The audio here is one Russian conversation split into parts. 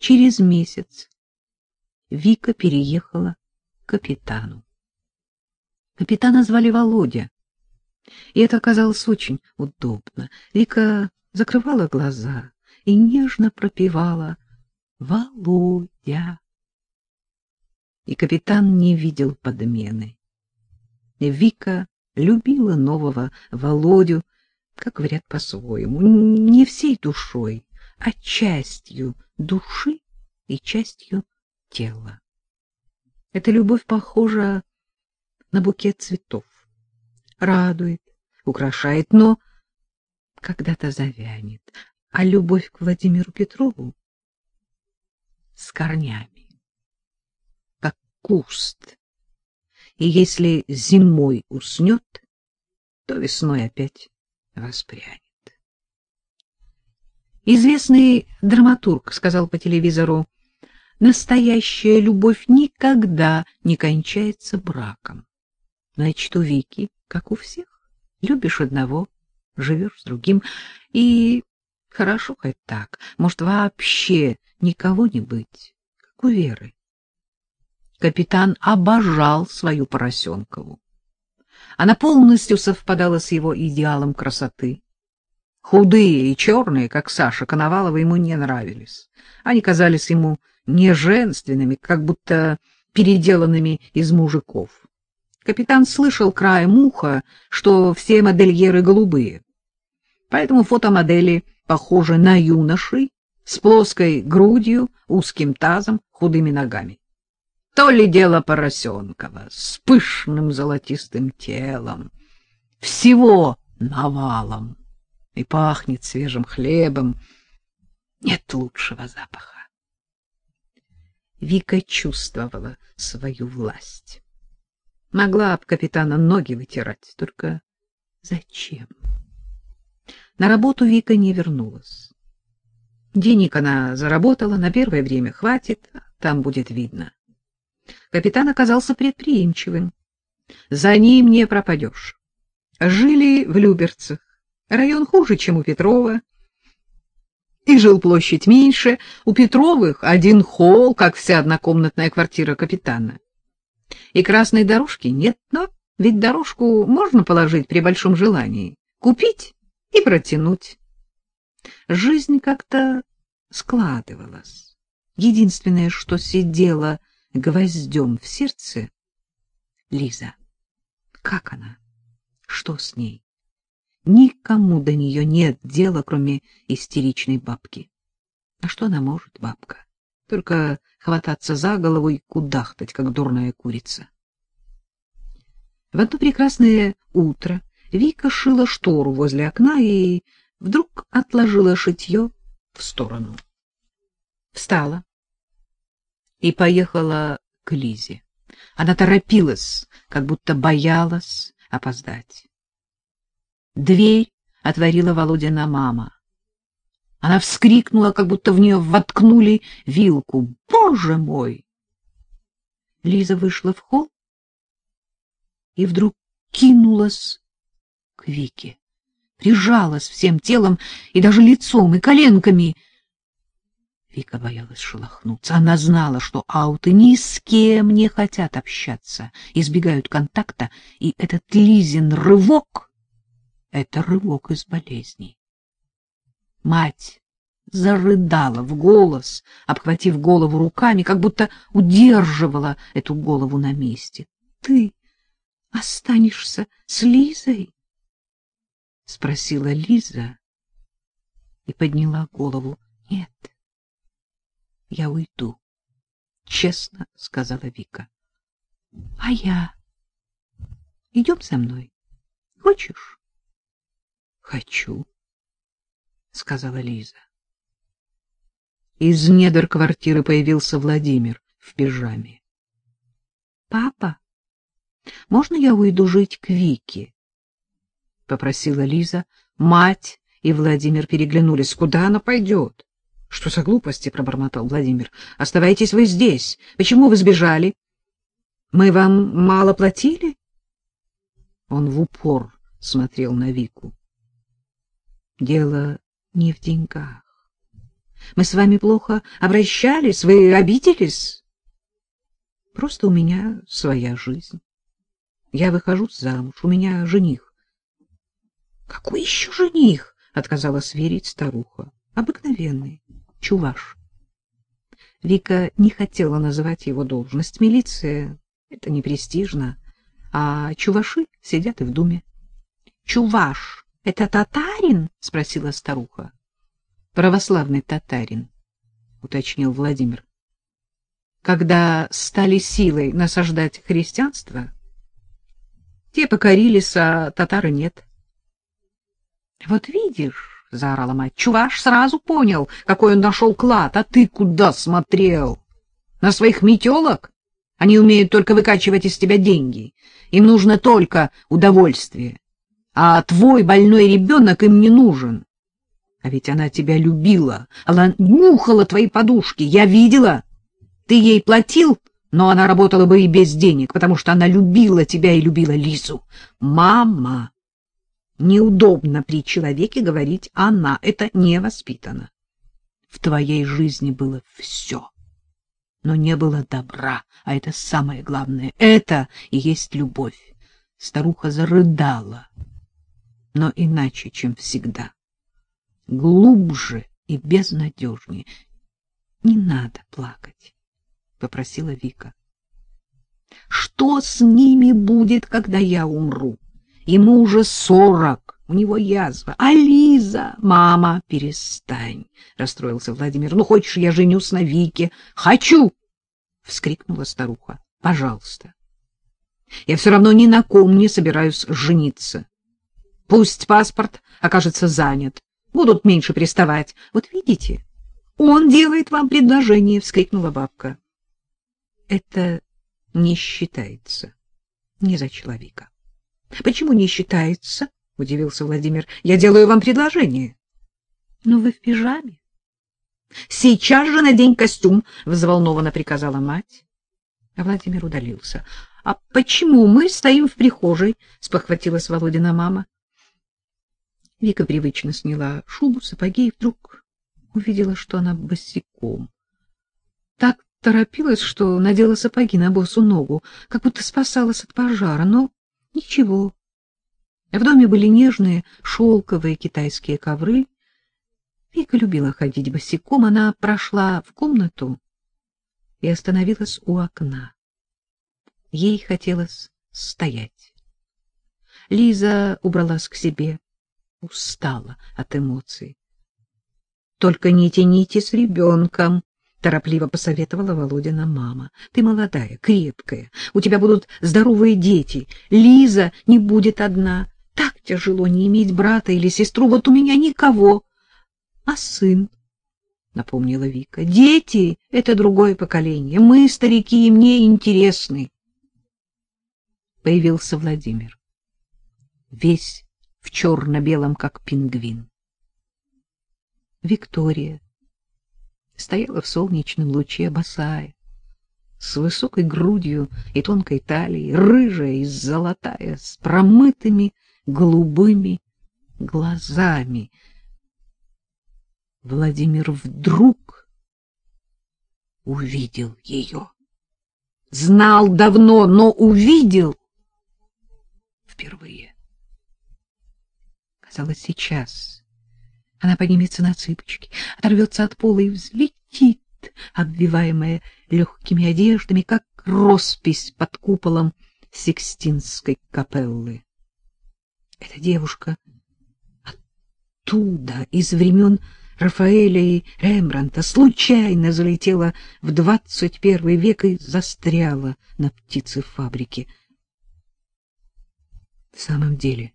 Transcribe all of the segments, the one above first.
Через месяц Вика переехала к капитану. Капитана звали Володя, и это оказалось очень удобно. Вика закрывала глаза и нежно пропевала «Володя». И капитан не видел подмены. Вика любила нового Володю, как говорят по-своему, не всей душой, а частью души и частью тела. Эта любовь похожа на букет цветов. Радует, украшает, но когда-то завянет. А любовь к Владимиру Петрову с корнями, как куст. И если зимой уснет, то весной опять воспрянет. Известный драматург сказал по телевизору, настоящая любовь никогда не кончается браком. Значит, у Вики, как у всех, любишь одного, живешь с другим, и хорошо хоть так, может, вообще никого не быть, как у Веры. Капитан обожал свою Поросенкову. Она полностью совпадала с его идеалом красоты. Худые и черные, как Саша Коновалова, ему не нравились. Они казались ему неженственными, как будто переделанными из мужиков. Капитан слышал краем уха, что все модельеры голубые. Поэтому фотомодели похожи на юношей с плоской грудью, узким тазом, худыми ногами. То ли дело Поросенкова с пышным золотистым телом, всего навалом, и пахнет свежим хлебом. Нет лучшего запаха. Вика чувствовала свою власть. Могла об капитана ноги вытирать, только зачем? На работу Вика не вернулась. Денег она заработала, на первое время хватит, там будет видно. Капитан оказался предприимчивым. За ним не пропадешь. Жили в Люберцах. Район хуже, чем у Петрова. И жил площадь меньше. У Петровых один холл, как вся однокомнатная квартира капитана и красной дорожки нет, но ведь дорожку можно положить при большом желании, купить и протянуть. Жизнь как-то складывалась. Единственное, что сидело гвоздем в сердце — Лиза. Как она? Что с ней? Никому до нее нет дела, кроме истеричной бабки. А что она может, бабка? Только хвататься за голову и кудахтать, как дурная курица. В одно прекрасное утро Вика шила штору возле окна и вдруг отложила шитье в сторону. Встала и поехала к Лизе. Она торопилась, как будто боялась опоздать. Дверь отворила Володина мама. Она вскрикнула, как будто в нее воткнули вилку. «Боже мой!» Лиза вышла в холл и вдруг кинулась к Вике, прижалась всем телом и даже лицом, и коленками. Вика боялась шелохнуться. Она знала, что ауты ни с кем не хотят общаться, избегают контакта, и этот Лизин рывок — это рывок из болезней. Мать зарыдала в голос, обхватив голову руками, как будто удерживала эту голову на месте. — Ты останешься с Лизой? — спросила Лиза и подняла голову. — Нет, я уйду, — честно сказала Вика. — А я? Идем со мной. Хочешь? — Хочу. — сказала Лиза. Из недр квартиры появился Владимир в пижаме. — Папа, можно я уйду жить к Вике? — попросила Лиза. Мать и Владимир переглянулись. — Куда она пойдет? — Что за глупости? — пробормотал Владимир. — Оставайтесь вы здесь. Почему вы сбежали? — Мы вам мало платили? Он в упор смотрел на Вику. Дело не в деньгах. Мы с вами плохо обращались, вы обиделись? Просто у меня своя жизнь. Я выхожу замуж, у меня жених. Какой еще жених? Отказалась верить старуха. Обыкновенный, чуваш. Вика не хотела называть его должность. Милиция — это не престижно, а чуваши сидят и в думе. — Чуваш — это татарин? — спросила старуха. — Православный татарин, — уточнил Владимир. Когда стали силой насаждать христианство, те покорились, а татары нет. — Вот видишь, — заорала мать. — Чуваш сразу понял, какой он нашел клад. А ты куда смотрел? На своих метелок? Они умеют только выкачивать из тебя деньги. Им нужно только удовольствие. А твой больной ребенок им не нужен. А ведь она тебя любила. Она нюхала твои подушки. Я видела. Ты ей платил, но она работала бы и без денег, потому что она любила тебя и любила Лизу. Мама! Неудобно при человеке говорить «она». Это невоспитанно. В твоей жизни было все, но не было добра, а это самое главное. Это и есть любовь. Старуха зарыдала, но иначе, чем всегда. Глубже и безнадежнее. — Не надо плакать, — попросила Вика. — Что с ними будет, когда я умру? — Ему уже сорок, у него язва. А Лиза, мама, перестань, расстроился Владимир. Ну хочешь, я женюсь на Вике? Хочу, вскрикнула старуха. Пожалуйста. Я все равно ни на ком не собираюсь жениться. Пусть паспорт окажется занят, будут меньше приставать. Вот видите, он делает вам предложение, вскрикнула бабка. Это не считается ни за человека. — Почему не считается? — удивился Владимир. — Я делаю вам предложение. — Но вы в пижаме. — Сейчас же надень костюм, — взволнованно приказала мать. А Владимир удалился. — А почему мы стоим в прихожей? — спохватилась Володина мама. Вика привычно сняла шубу, сапоги и вдруг увидела, что она босиком. Так торопилась, что надела сапоги на босу ногу, как будто спасалась от пожара, но Ничего. В доме были нежные шелковые китайские ковры. Вика любила ходить босиком. Она прошла в комнату и остановилась у окна. Ей хотелось стоять. Лиза убралась к себе, устала от эмоций. — Только не тяните с ребенком, — торопливо посоветовала Володина мама. — Ты молодая, крепкая, у тебя будут здоровые дети. Лиза не будет одна. Так тяжело не иметь брата или сестру. Вот у меня никого. — А сын? — напомнила Вика. — Дети — это другое поколение. Мы, старики, и мне интересны. Появился Владимир. Весь в черно-белом, как пингвин. Виктория стояла в солнечном луче босая, с высокой грудью и тонкой талией, рыжая и золотая, с промытыми голубыми глазами. Владимир вдруг увидел ее. Знал давно, но увидел впервые. Казалось, сейчас она поднимется на цыпочки, оторвется от пола и взлетит, обвиваемая легкими одеждами, как роспись под куполом Сикстинской капеллы. Эта девушка оттуда, из времен Рафаэля и Рембранта, случайно залетела в двадцать первый век и застряла на птицефабрике. В самом деле,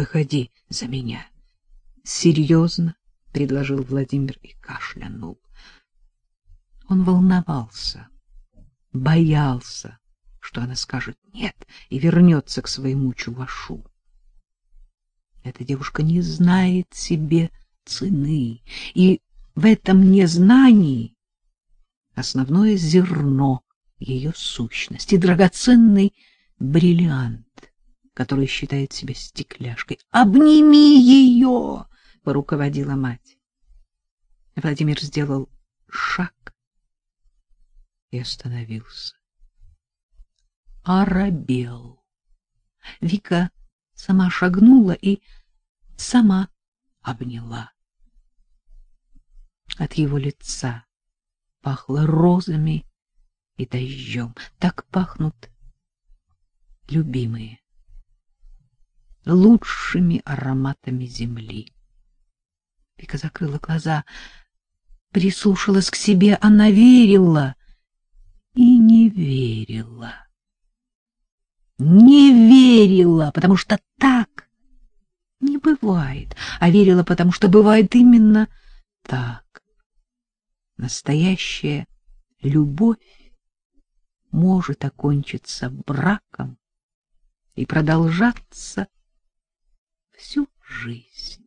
выходи за меня серьезно предложил Владимир и кашлянул. Он волновался, боялся, что она скажет «нет» и вернется к своему чувашу. Эта девушка не знает себе цены, и в этом незнании основное зерно ее сущности, драгоценный бриллиант, который считает себя стекляшкой. «Обними ее!» — поруководила мать. Владимир сделал шаг и остановился. Оробел. Вика сама шагнула и сама обняла. От его лица пахло розами и дождем. Так пахнут любимые, лучшими ароматами земли. Вика закрыла глаза, прислушалась к себе. Она верила и не верила. Не верила, потому что так не бывает, а верила, потому что бывает именно так. Настоящая любовь может окончиться браком и продолжаться всю жизнь.